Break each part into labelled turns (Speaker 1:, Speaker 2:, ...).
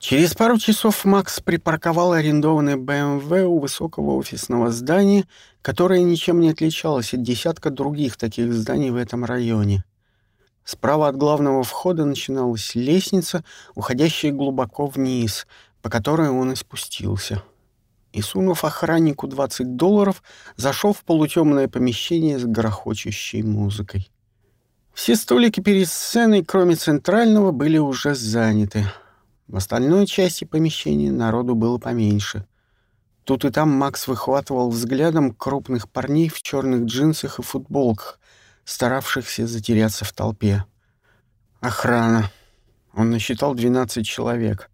Speaker 1: Через пару часов Макс припарковал арендованный БМВ у высокого офисного здания, которое ничем не отличалось от десятка других таких зданий в этом районе. Справа от главного входа начиналась лестница, уходящая глубоко вниз, по которой он и спустился. И, сунув охраннику 20 долларов, зашел в полутемное помещение с грохочущей музыкой. Все столики перед сценой, кроме центрального, были уже заняты — в остальной части помещения народу было поменьше. Тут и там Макс выхватывал взглядом крупных парней в черных джинсах и футболках, старавшихся затеряться в толпе. Охрана. Он насчитал 12 человек.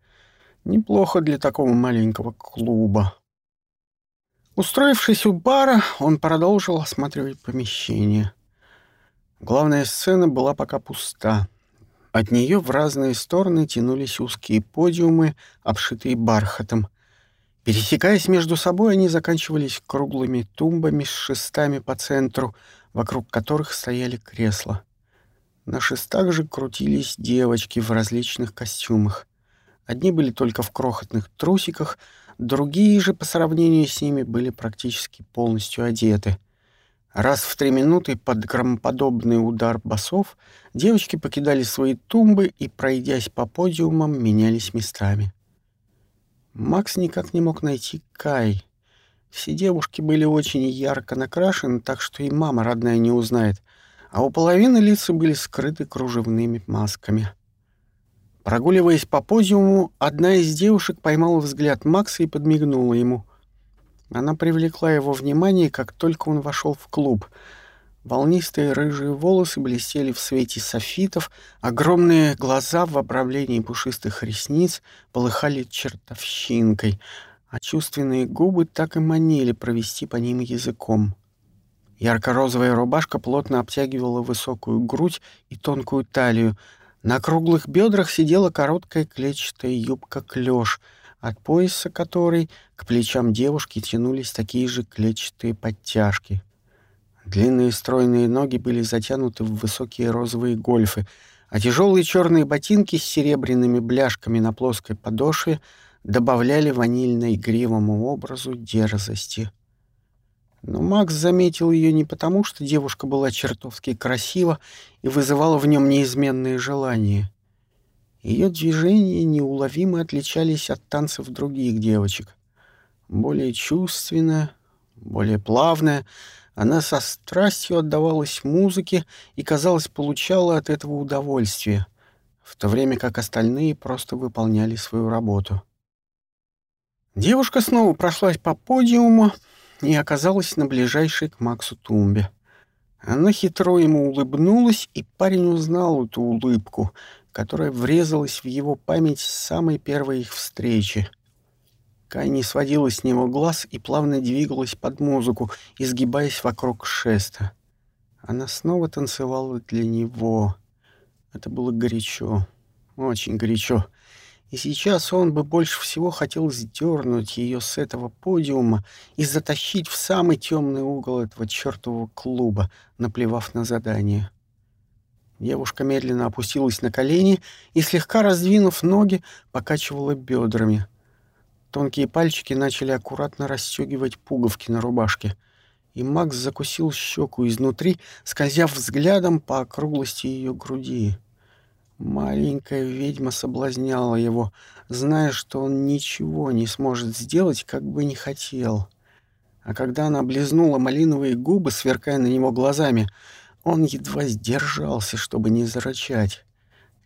Speaker 1: Неплохо для такого маленького клуба. Устроившись у бара, он продолжил осматривать помещение. Главная сцена была пока пуста. От нее в разные стороны тянулись узкие подиумы, обшитые бархатом. Пересекаясь между собой, они заканчивались круглыми тумбами с шестами по центру, вокруг которых стояли кресла. На шестах же крутились девочки в различных костюмах. Одни были только в крохотных трусиках, другие же, по сравнению с ними, были практически полностью одеты. Раз в три минуты под громоподобный удар басов девочки покидали свои тумбы и, пройдясь по подиумам, менялись местами. Макс никак не мог найти Кай. Все девушки были очень ярко накрашены, так что и мама родная не узнает, а у половины лица были скрыты кружевными масками. Прогуливаясь по подиуму, одна из девушек поймала взгляд Макса и подмигнула ему — она привлекла его внимание, как только он вошел в клуб. Волнистые рыжие волосы блестели в свете софитов, огромные глаза в обрамлении пушистых ресниц полыхали чертовщинкой, а чувственные губы так и манили провести по ним языком. Ярко-розовая рубашка плотно обтягивала высокую грудь и тонкую талию. На круглых бедрах сидела короткая клетчатая юбка-клёш — от пояса которой к плечам девушки тянулись такие же клетчатые подтяжки. Длинные стройные ноги были затянуты в высокие розовые гольфы, а тяжелые черные ботинки с серебряными бляшками на плоской подошве добавляли ванильно-игривому образу дерзости. Но Макс заметил ее не потому, что девушка была чертовски красива и вызывала в нем неизменные желания. Ее движения неуловимо отличались от танцев других девочек. Более чувственная, более плавная, она со страстью отдавалась музыке и, казалось, получала от этого удовольствие, в то время как остальные просто выполняли свою работу. Девушка снова прошлась по подиуму и оказалась на ближайшей к Максу тумбе. Она хитро ему улыбнулась, и парень узнал эту улыбку, которая врезалась в его память с самой первой их встречи. Кай не сводила с него глаз и плавно двигалась под музыку, изгибаясь вокруг шеста. Она снова танцевала для него. Это было горячо, очень горячо. И сейчас он бы больше всего хотел сдернуть ее с этого подиума и затащить в самый темный угол этого чертового клуба, наплевав на задание. Девушка медленно опустилась на колени и, слегка раздвинув ноги, покачивала бедрами. Тонкие пальчики начали аккуратно расстегивать пуговки на рубашке, и Макс закусил щеку изнутри, скользя взглядом по округлости ее груди. Маленькая ведьма соблазняла его, зная, что он ничего не сможет сделать, как бы не хотел. А когда она облизнула малиновые губы, сверкая на него глазами — он едва сдержался, чтобы не зарычать.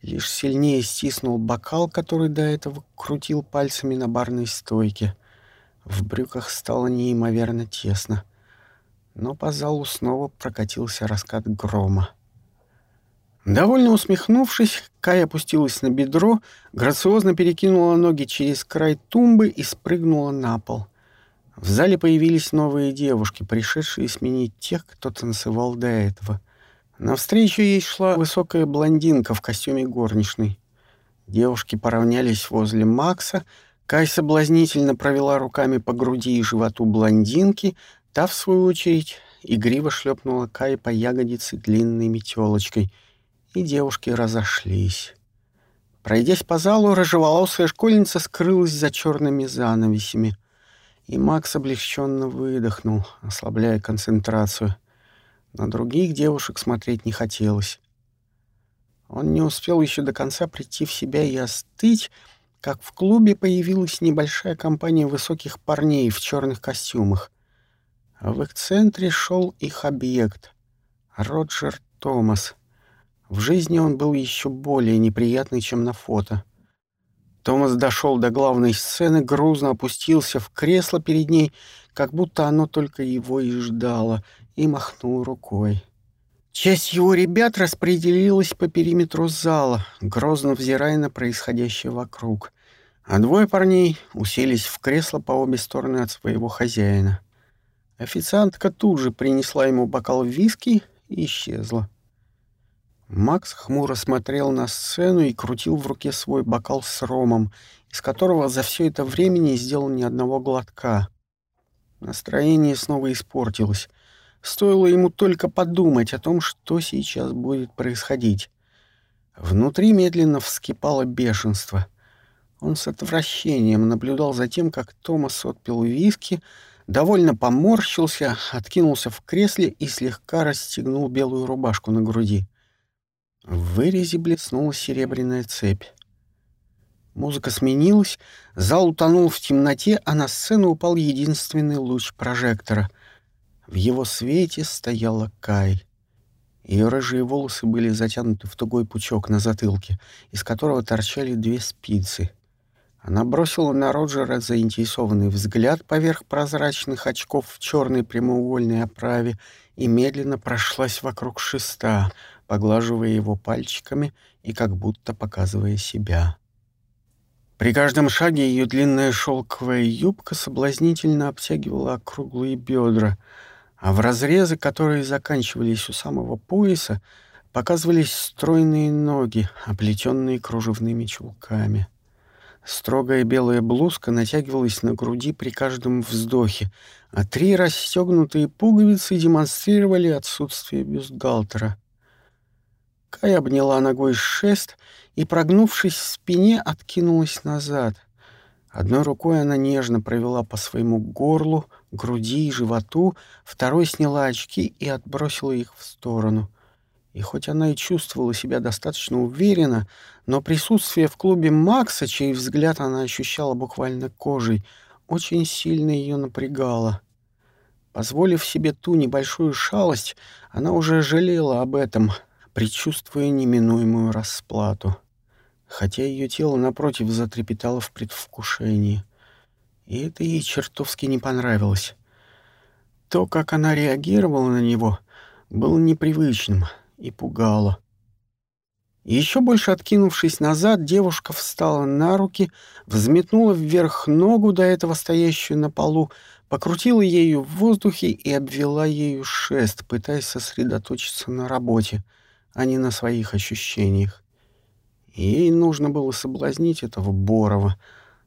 Speaker 1: Лишь сильнее стиснул бокал, который до этого крутил пальцами на барной стойке. В брюках стало неимоверно тесно. Но по залу снова прокатился раскат грома. Довольно усмехнувшись, Кай опустилась на бедро, грациозно перекинула ноги через край тумбы и спрыгнула на пол. В зале появились новые девушки, пришедшие сменить тех, кто танцевал до этого — Навстречу ей шла высокая блондинка в костюме горничной. Девушки поравнялись возле Макса. Кай соблазнительно провела руками по груди и животу блондинки. Та, в свою очередь, игриво шлепнула Кай по ягодице длинной метелочкой. И девушки разошлись. Пройдясь по залу, рыжеволосая школьница скрылась за черными занавесями. И Макс облегченно выдохнул, ослабляя концентрацию. На других девушек смотреть не хотелось. Он не успел еще до конца прийти в себя и остыть, как в клубе появилась небольшая компания высоких парней в черных костюмах. А в их центре шел их объект — Роджер Томас. В жизни он был еще более неприятный, чем на фото. Томас дошел до главной сцены, грузно опустился в кресло перед ней, как будто оно только его и ждало, и махнул рукой. Часть его ребят распределилась по периметру зала, грозно взирая на происходящее вокруг. А двое парней уселись в кресло по обе стороны от своего хозяина. Официантка тут же принесла ему бокал виски и исчезла. Макс хмуро смотрел на сцену и крутил в руке свой бокал с ромом, из которого за все это время не сделал ни одного глотка. Настроение снова испортилось. Стоило ему только подумать о том, что сейчас будет происходить. Внутри медленно вскипало бешенство. Он с отвращением наблюдал за тем, как Томас отпил виски, довольно поморщился, откинулся в кресле и слегка расстегнул белую рубашку на груди. В вырезе блеснула серебряная цепь. Музыка сменилась, зал утонул в темноте, а на сцену упал единственный луч прожектора — в его свете стояла Кай. Ее рыжие волосы были затянуты в тугой пучок на затылке, из которого торчали две спицы. Она бросила на Роджера заинтересованный взгляд поверх прозрачных очков в черной прямоугольной оправе и медленно прошлась вокруг шеста, поглаживая его пальчиками и как будто показывая себя. При каждом шаге ее длинная шелковая юбка соблазнительно обтягивала округлые бедра — а в разрезы, которые заканчивались у самого пояса, показывались стройные ноги, оплетенные кружевными чулками. Строгая белая блузка натягивалась на груди при каждом вздохе, а три расстегнутые пуговицы демонстрировали отсутствие бюстгальтера. Кай обняла ногой шест и, прогнувшись в спине, откинулась назад — Одной рукой она нежно провела по своему горлу, груди и животу, второй сняла очки и отбросила их в сторону. И хоть она и чувствовала себя достаточно уверенно, но присутствие в клубе Макса, чей взгляд она ощущала буквально кожей, очень сильно ее напрягало. Позволив себе ту небольшую шалость, она уже жалела об этом, предчувствуя неминуемую расплату хотя ее тело, напротив, затрепетало в предвкушении. И это ей чертовски не понравилось. То, как она реагировала на него, было непривычным и пугало. Еще больше откинувшись назад, девушка встала на руки, взметнула вверх ногу, до этого стоящую на полу, покрутила ею в воздухе и обвела ею шест, пытаясь сосредоточиться на работе, а не на своих ощущениях. Ей нужно было соблазнить этого Борова,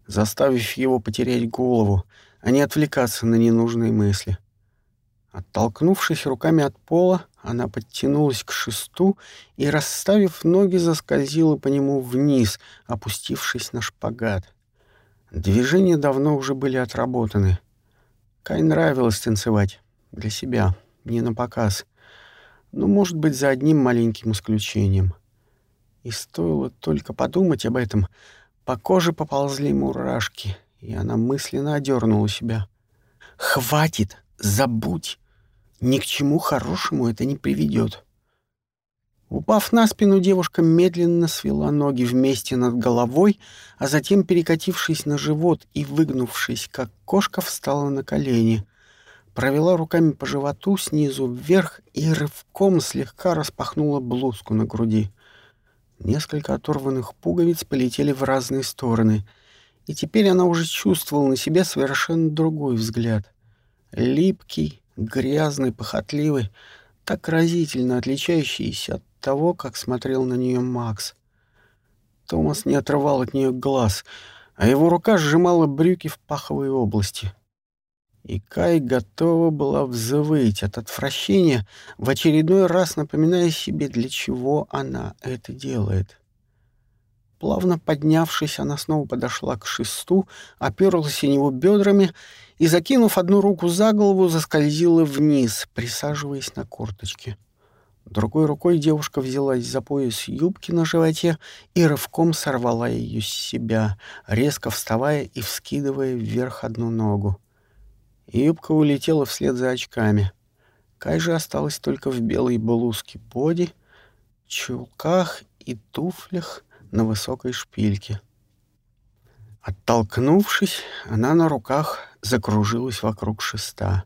Speaker 1: заставив его потерять голову, а не отвлекаться на ненужные мысли. Оттолкнувшись руками от пола, она подтянулась к шесту и, расставив ноги, заскользила по нему вниз, опустившись на шпагат. Движения давно уже были отработаны. Кай нравилось танцевать. Для себя, не на показ. Но, может быть, за одним маленьким исключением — и стоило только подумать об этом, по коже поползли мурашки, и она мысленно одернула себя. «Хватит! Забудь! Ни к чему хорошему это не приведет!» Упав на спину, девушка медленно свела ноги вместе над головой, а затем, перекатившись на живот и выгнувшись, как кошка, встала на колени. Провела руками по животу снизу вверх и рывком слегка распахнула блузку на груди. Несколько оторванных пуговиц полетели в разные стороны, и теперь она уже чувствовала на себе совершенно другой взгляд. Липкий, грязный, похотливый, так разительно отличающийся от того, как смотрел на нее Макс. Томас не отрывал от нее глаз, а его рука сжимала брюки в паховой области — и Кай готова была взвыть от отвращения, в очередной раз напоминая себе, для чего она это делает. Плавно поднявшись, она снова подошла к шесту, оперлась о него бедрами и, закинув одну руку за голову, заскользила вниз, присаживаясь на корточки. Другой рукой девушка взялась за пояс юбки на животе и рывком сорвала ее с себя, резко вставая и вскидывая вверх одну ногу. Юбка улетела вслед за очками. Кай же осталась только в белой блузке поди, чулках и туфлях на высокой шпильке. Оттолкнувшись, она на руках закружилась вокруг шеста.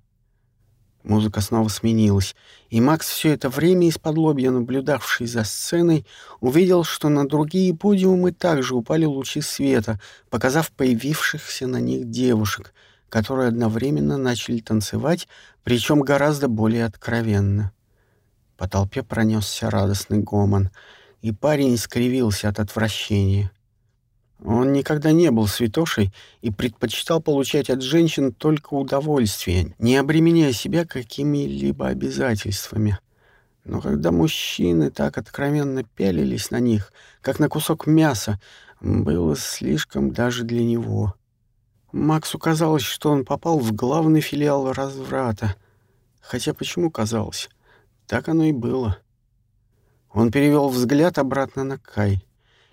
Speaker 1: Музыка снова сменилась, и Макс, все это время из-под лобья наблюдавший за сценой, увидел, что на другие подиумы также упали лучи света, показав появившихся на них девушек, которые одновременно начали танцевать, причем гораздо более откровенно. По толпе пронесся радостный гомон, и парень скривился от отвращения. Он никогда не был святошей и предпочитал получать от женщин только удовольствие, не обременяя себя какими-либо обязательствами. Но когда мужчины так откровенно пялились на них, как на кусок мяса, было слишком даже для него. Максу казалось, что он попал в главный филиал разврата. Хотя почему казалось? Так оно и было. Он перевел взгляд обратно на Кай.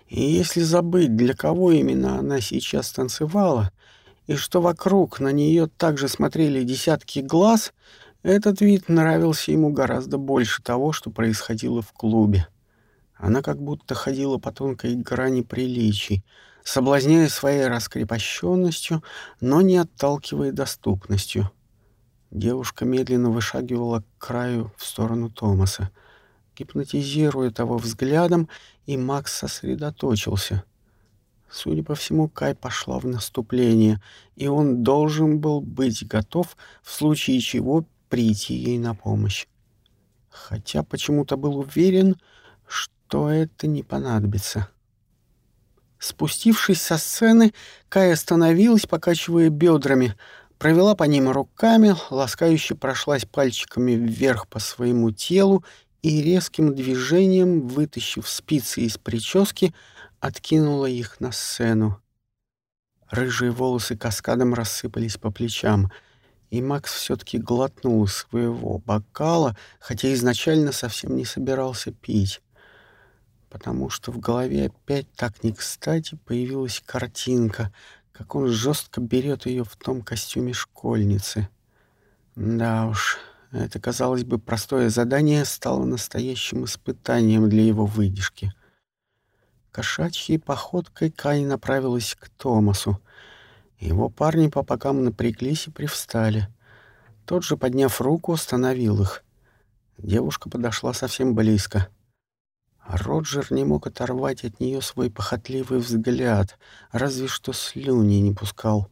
Speaker 1: И если забыть, для кого именно она сейчас танцевала, и что вокруг на нее также смотрели десятки глаз, этот вид нравился ему гораздо больше того, что происходило в клубе. Она как будто ходила по тонкой грани приличий, соблазняя своей раскрепощенностью, но не отталкивая доступностью. Девушка медленно вышагивала к краю в сторону Томаса — гипнотизируя того взглядом, и Макс сосредоточился. Судя по всему, Кай пошла в наступление, и он должен был быть готов в случае чего прийти ей на помощь. Хотя почему-то был уверен, что это не понадобится. Спустившись со сцены, Кай остановилась, покачивая бедрами, провела по ним руками, ласкающе прошлась пальчиками вверх по своему телу и резким движением, вытащив спицы из прически, откинула их на сцену. Рыжие волосы каскадом рассыпались по плечам, и Макс все-таки глотнул своего бокала, хотя изначально совсем не собирался пить, потому что в голове опять так не кстати появилась картинка, как он жестко берет ее в том костюме школьницы. Да уж, это, казалось бы, простое задание стало настоящим испытанием для его выдержки. Кошачьей походкой Кай направилась к Томасу. Его парни по бокам напряглись и привстали. Тот же, подняв руку, остановил их. Девушка подошла совсем близко. Роджер не мог оторвать от нее свой похотливый взгляд, разве что слюни не пускал.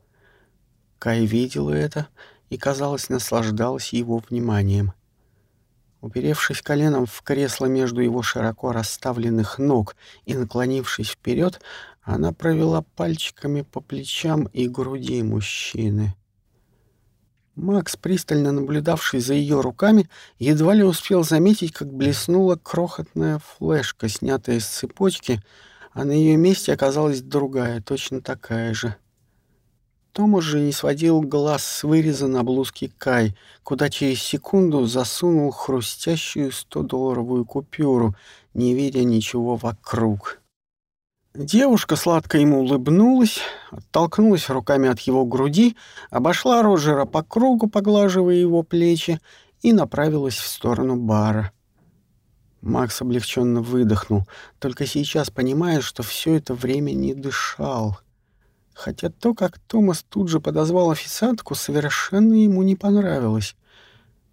Speaker 1: Кай видела это и, казалось, наслаждалась его вниманием. Уперевшись коленом в кресло между его широко расставленных ног и наклонившись вперед, она провела пальчиками по плечам и груди мужчины. Макс, пристально наблюдавший за ее руками, едва ли успел заметить, как блеснула крохотная флешка, снятая с цепочки, а на ее месте оказалась другая, точно такая же. Том уже не сводил глаз с выреза на блузке Кай, куда через секунду засунул хрустящую 100-долларовую купюру, не видя ничего вокруг. Девушка сладко ему улыбнулась, оттолкнулась руками от его груди, обошла Роджера по кругу, поглаживая его плечи, и направилась в сторону бара. Макс облегченно выдохнул, только сейчас понимая, что все это время не дышал — Хотя то, как Томас тут же подозвал официантку, совершенно ему не понравилось,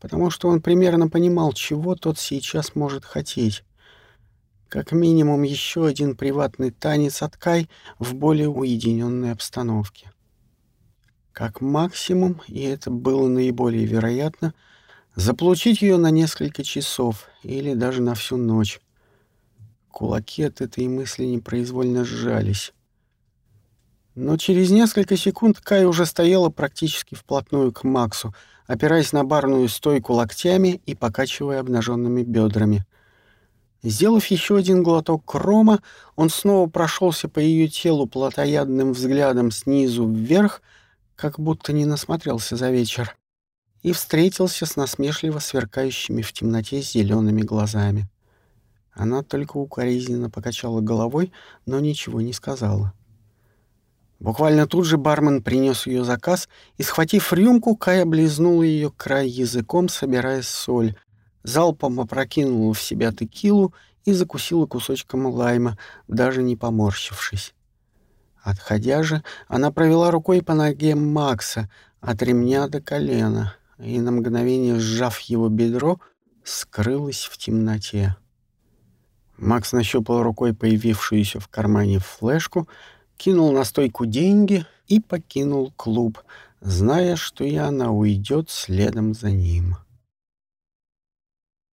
Speaker 1: потому что он примерно понимал, чего тот сейчас может хотеть. Как минимум еще один приватный танец от Кай в более уединенной обстановке. Как максимум, и это было наиболее вероятно, заполучить ее на несколько часов или даже на всю ночь. Кулаки от этой мысли непроизвольно сжались. Но через несколько секунд Кай уже стояла практически вплотную к Максу, опираясь на барную стойку локтями и покачивая обнаженными бедрами. Сделав еще один глоток крома, он снова прошелся по ее телу плотоядным взглядом снизу вверх, как будто не насмотрелся за вечер, и встретился с насмешливо сверкающими в темноте зелеными глазами. Она только укоризненно покачала головой, но ничего не сказала. Буквально тут же бармен принес ее заказ, и, схватив рюмку, Кай облизнул ее край языком, собирая соль — залпом опрокинула в себя текилу и закусила кусочком лайма, даже не поморщившись. Отходя же, она провела рукой по ноге Макса от ремня до колена и, на мгновение сжав его бедро, скрылась в темноте. Макс нащупал рукой появившуюся в кармане флешку, кинул на стойку деньги и покинул клуб, зная, что и она уйдет следом за ним. —